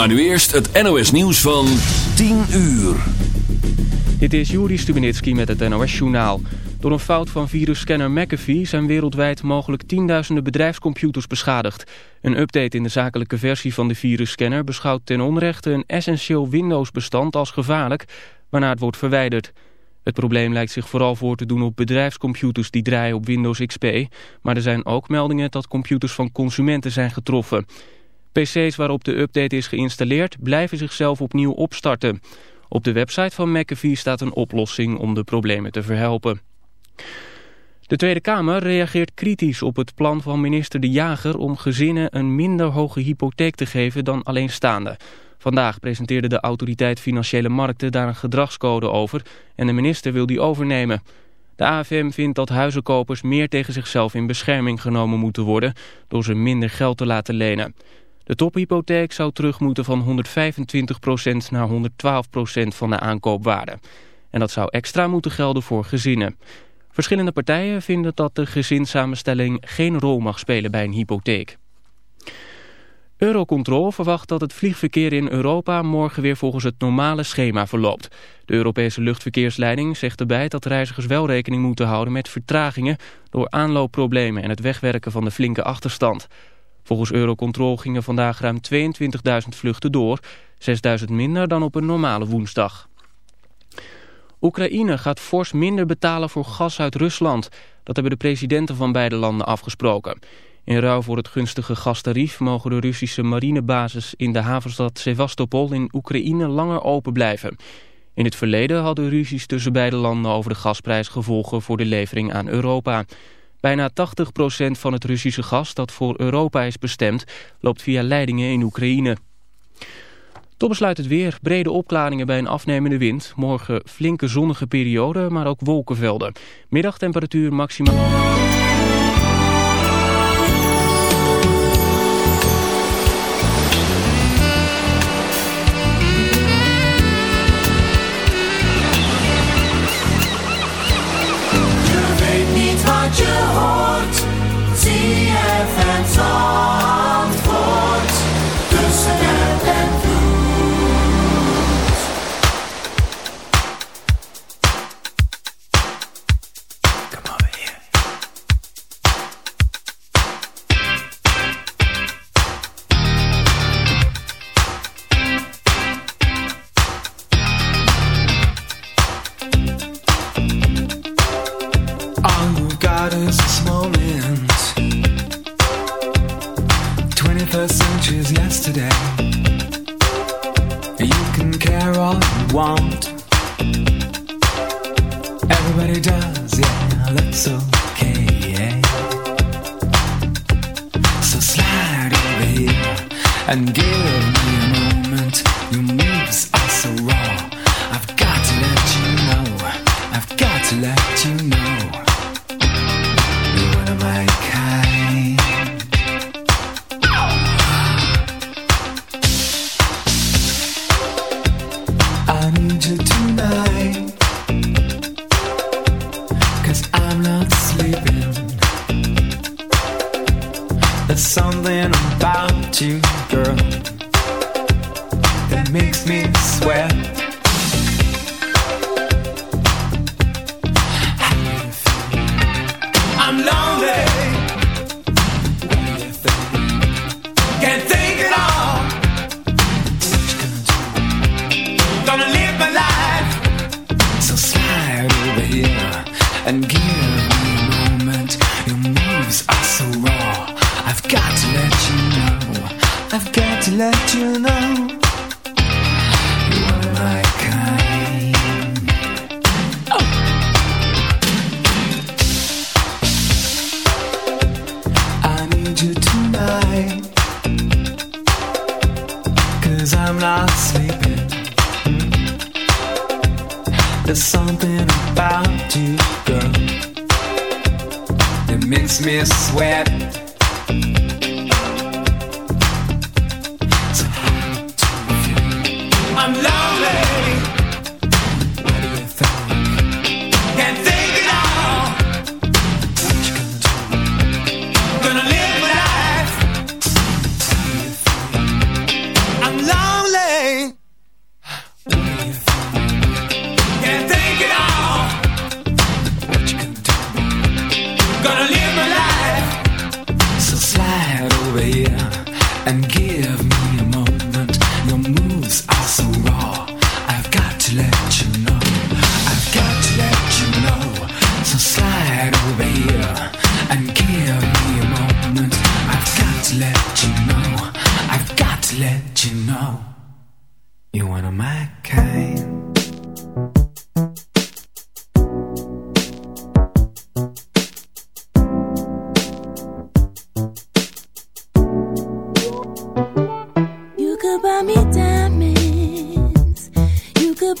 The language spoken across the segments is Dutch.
Maar nu eerst het NOS nieuws van 10 uur. Dit is Juri Stubenitski met het NOS-journaal. Door een fout van virusscanner McAfee zijn wereldwijd mogelijk tienduizenden bedrijfscomputers beschadigd. Een update in de zakelijke versie van de virusscanner beschouwt ten onrechte een essentieel Windows-bestand als gevaarlijk, waarna het wordt verwijderd. Het probleem lijkt zich vooral voor te doen op bedrijfscomputers die draaien op Windows XP, maar er zijn ook meldingen dat computers van consumenten zijn getroffen. PC's waarop de update is geïnstalleerd blijven zichzelf opnieuw opstarten. Op de website van McAfee staat een oplossing om de problemen te verhelpen. De Tweede Kamer reageert kritisch op het plan van minister De Jager om gezinnen een minder hoge hypotheek te geven dan alleenstaanden. Vandaag presenteerde de autoriteit Financiële Markten daar een gedragscode over en de minister wil die overnemen. De AFM vindt dat huizenkopers meer tegen zichzelf in bescherming genomen moeten worden door ze minder geld te laten lenen. De tophypotheek zou terug moeten van 125% naar 112% van de aankoopwaarde. En dat zou extra moeten gelden voor gezinnen. Verschillende partijen vinden dat de gezinssamenstelling geen rol mag spelen bij een hypotheek. Eurocontrol verwacht dat het vliegverkeer in Europa morgen weer volgens het normale schema verloopt. De Europese luchtverkeersleiding zegt erbij dat reizigers wel rekening moeten houden met vertragingen door aanloopproblemen en het wegwerken van de flinke achterstand. Volgens Eurocontrol gingen vandaag ruim 22.000 vluchten door, 6.000 minder dan op een normale woensdag. Oekraïne gaat fors minder betalen voor gas uit Rusland. Dat hebben de presidenten van beide landen afgesproken. In ruil voor het gunstige gastarief mogen de Russische marinebases in de havenstad Sevastopol in Oekraïne langer open blijven. In het verleden hadden ruzies tussen beide landen over de gasprijs gevolgen voor de levering aan Europa. Bijna 80% van het Russische gas dat voor Europa is bestemd loopt via leidingen in Oekraïne. Tot besluit het weer. Brede opklaringen bij een afnemende wind. Morgen flinke zonnige periode, maar ook wolkenvelden. Middagtemperatuur maximaal...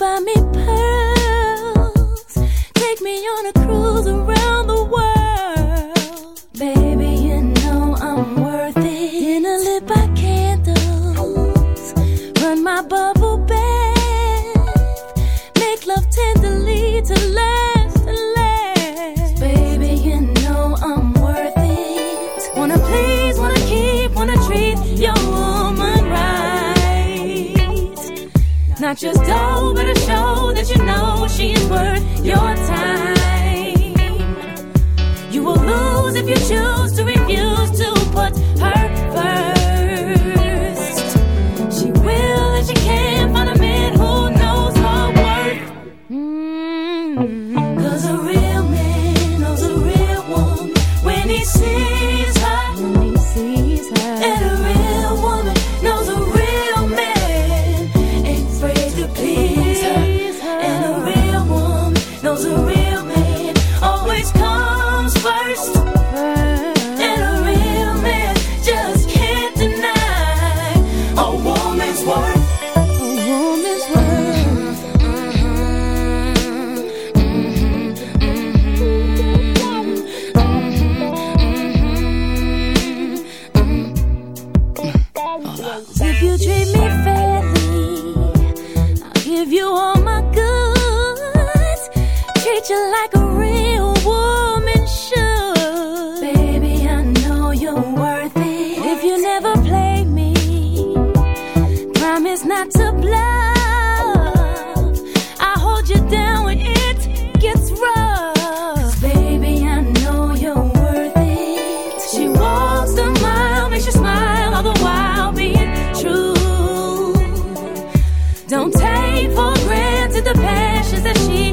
buy me pearls. Take me on a cruise around the world. Baby, you know I'm worth it. In a lit by candles. Run my bubble bath. Make love tenderly to last and last. Baby, you know I'm worth it. Wanna please, wanna keep, wanna treat your woman right. Not just do she's worth your time. You will lose if you choose. Don't take for granted the passions that she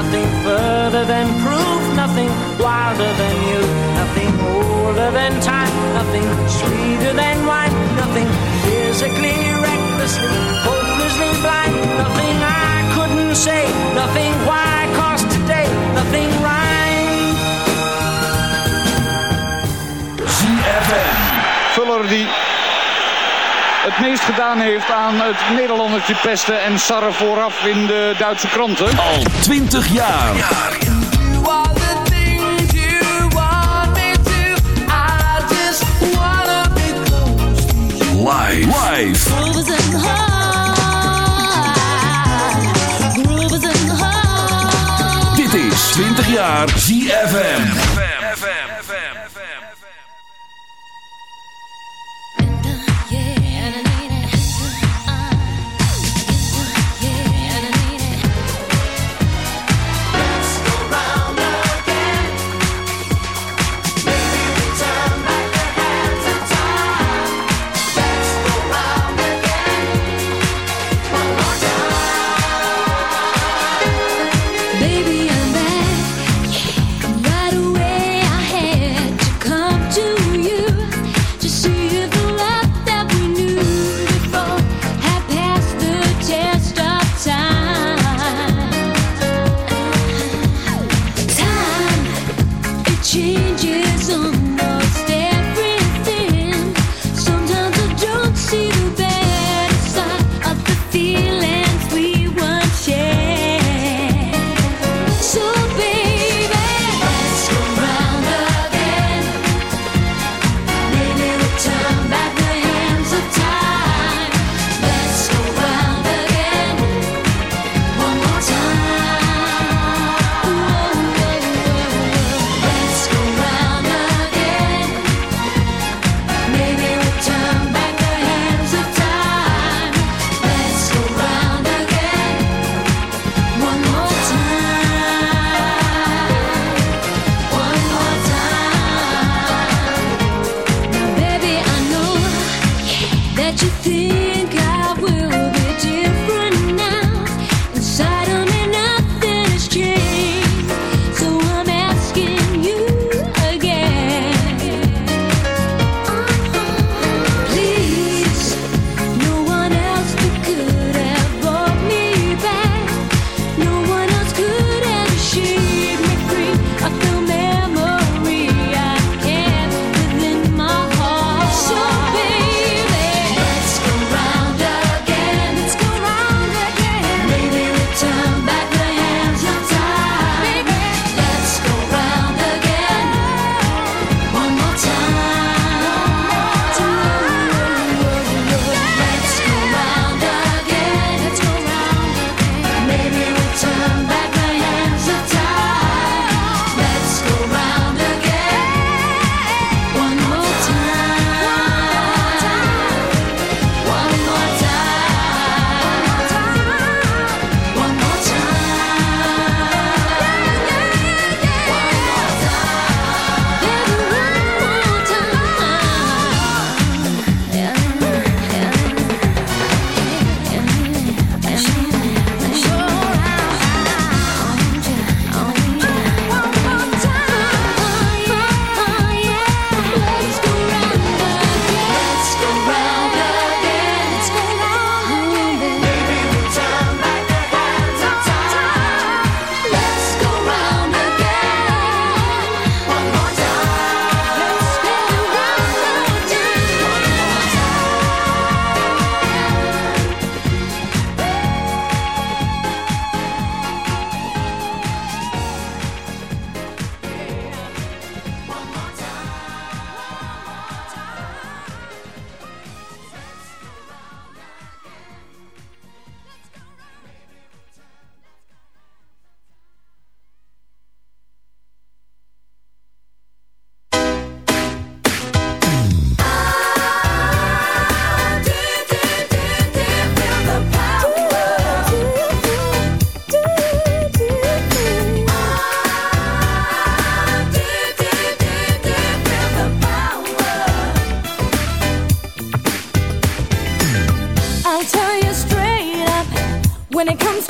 Nothing further than proof, nothing wilder than you, nothing older than time, nothing sweeter than wine, nothing physically, recklessly, hopelessly blind, nothing I couldn't say, nothing why, cost today, nothing rhyme. ZFM. Vuller die het meest gedaan heeft aan het Nederlandertje pesten en sarren vooraf in de Duitse kranten. Al 20 jaar. Dit is 20 jaar ZFM. when it comes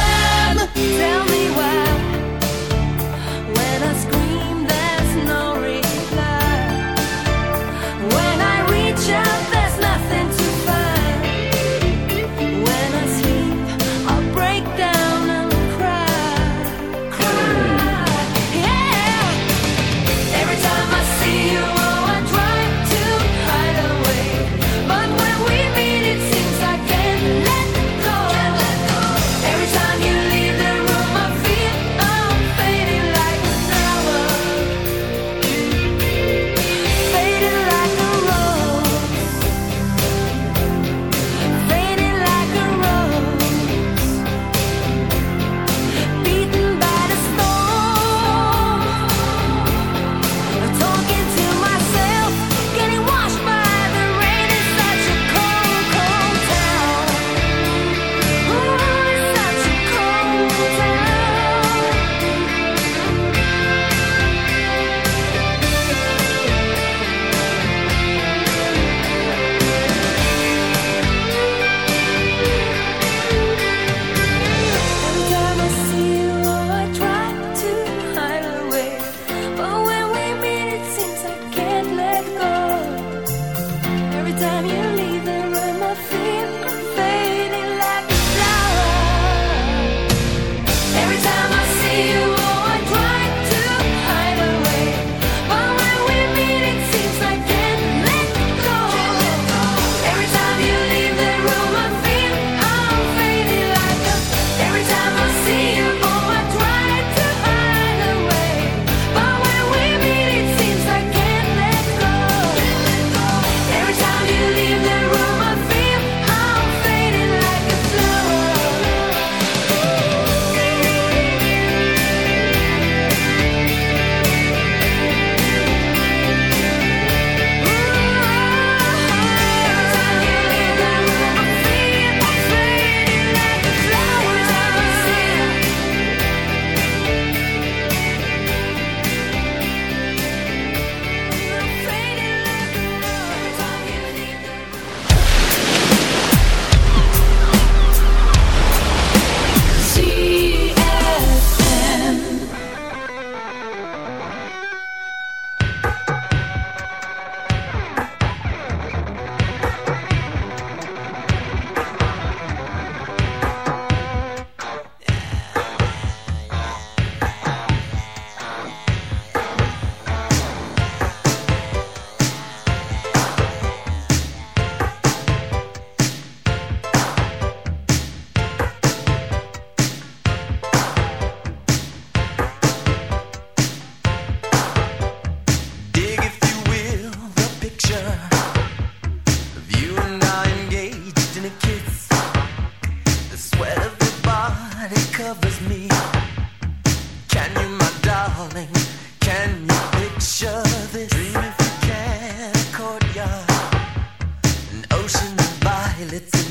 little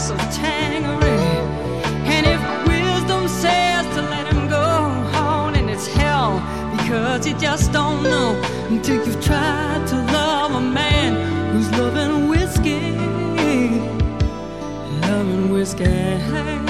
So of And if wisdom says to let him go on, and it's hell because you just don't know until you've tried to love a man who's loving whiskey, loving whiskey.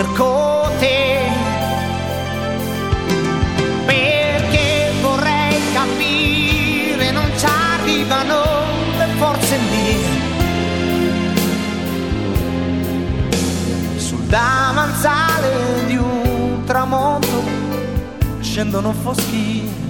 cerco te perché vorrei capire non ci arrivano le forze mie davanzale di un tramonto scendono foschi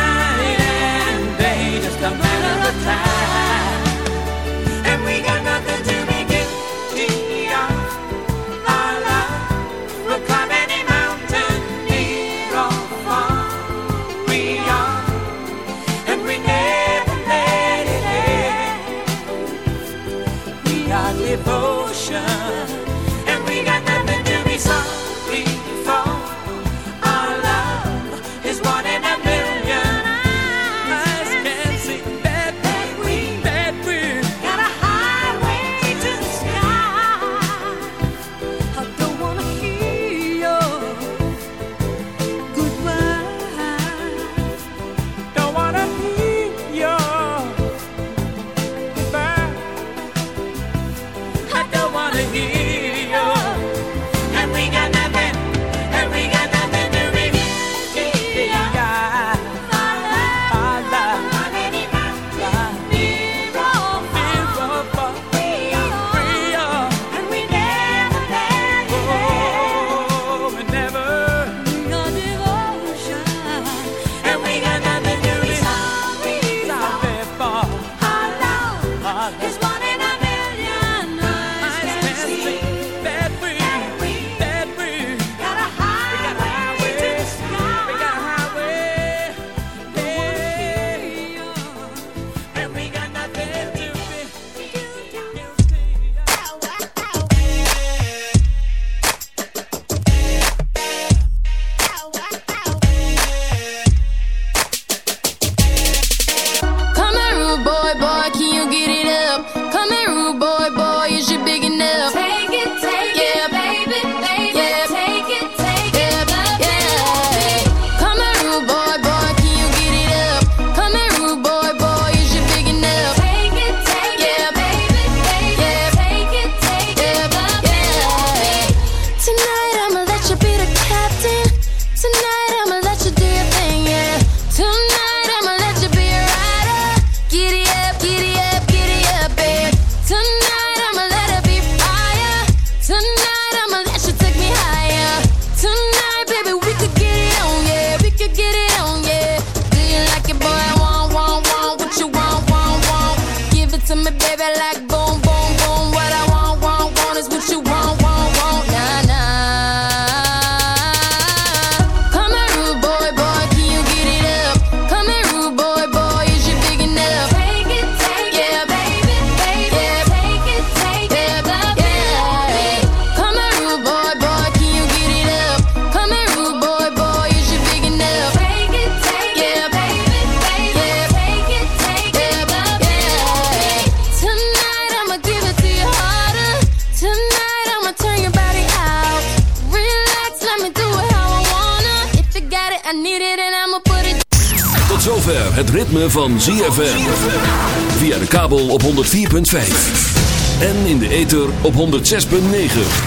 6.9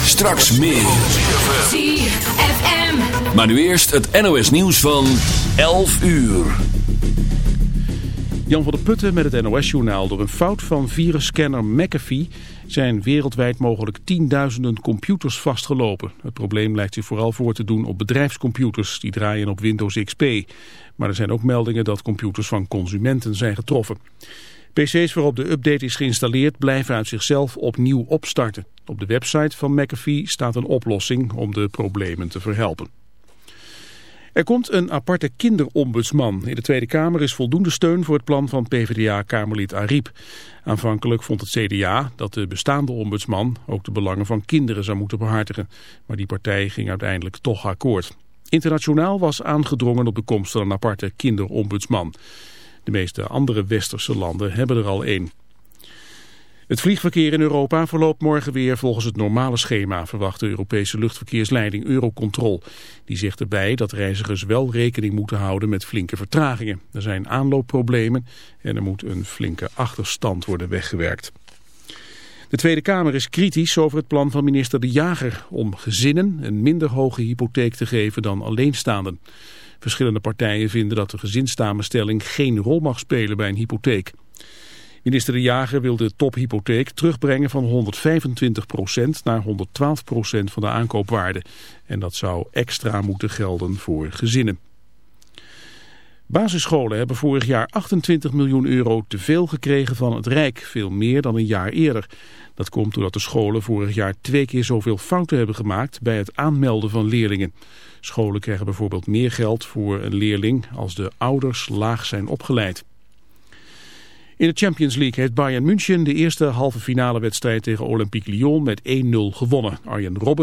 Straks meer. ZFM. Maar nu eerst het NOS nieuws van 11 uur. Jan van der Putten met het NOS-journaal. Door een fout van virusscanner McAfee zijn wereldwijd mogelijk tienduizenden computers vastgelopen. Het probleem lijkt zich vooral voor te doen op bedrijfscomputers. Die draaien op Windows XP. Maar er zijn ook meldingen dat computers van consumenten zijn getroffen. PC's waarop de update is geïnstalleerd blijven uit zichzelf opnieuw opstarten. Op de website van McAfee staat een oplossing om de problemen te verhelpen. Er komt een aparte kinderombudsman. In de Tweede Kamer is voldoende steun voor het plan van PvdA-Kamerlid Ariep. Aanvankelijk vond het CDA dat de bestaande ombudsman ook de belangen van kinderen zou moeten behartigen. Maar die partij ging uiteindelijk toch akkoord. Internationaal was aangedrongen op de komst van een aparte kinderombudsman. De meeste andere westerse landen hebben er al één. Het vliegverkeer in Europa verloopt morgen weer volgens het normale schema, verwacht de Europese luchtverkeersleiding Eurocontrol. Die zegt erbij dat reizigers wel rekening moeten houden met flinke vertragingen. Er zijn aanloopproblemen en er moet een flinke achterstand worden weggewerkt. De Tweede Kamer is kritisch over het plan van minister De Jager om gezinnen een minder hoge hypotheek te geven dan alleenstaanden. Verschillende partijen vinden dat de gezinssamenstelling geen rol mag spelen bij een hypotheek. Minister De Jager wil de tophypotheek terugbrengen van 125% naar 112% van de aankoopwaarde. En dat zou extra moeten gelden voor gezinnen. Basisscholen hebben vorig jaar 28 miljoen euro te veel gekregen van het Rijk, veel meer dan een jaar eerder. Dat komt doordat de scholen vorig jaar twee keer zoveel fouten hebben gemaakt bij het aanmelden van leerlingen. Scholen krijgen bijvoorbeeld meer geld voor een leerling als de ouders laag zijn opgeleid. In de Champions League heeft Bayern München de eerste halve finale wedstrijd tegen Olympique Lyon met 1-0 gewonnen. Arjen Robben